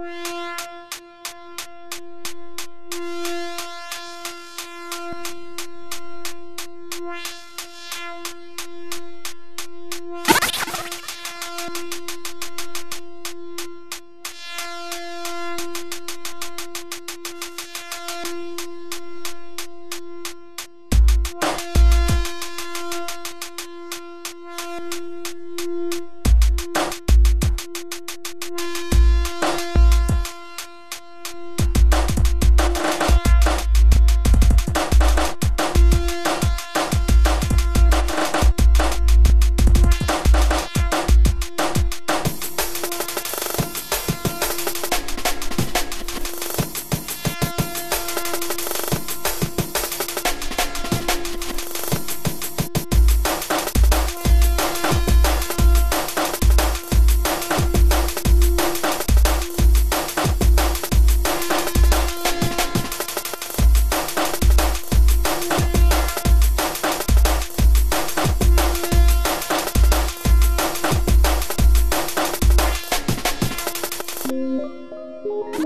Bye.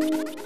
you.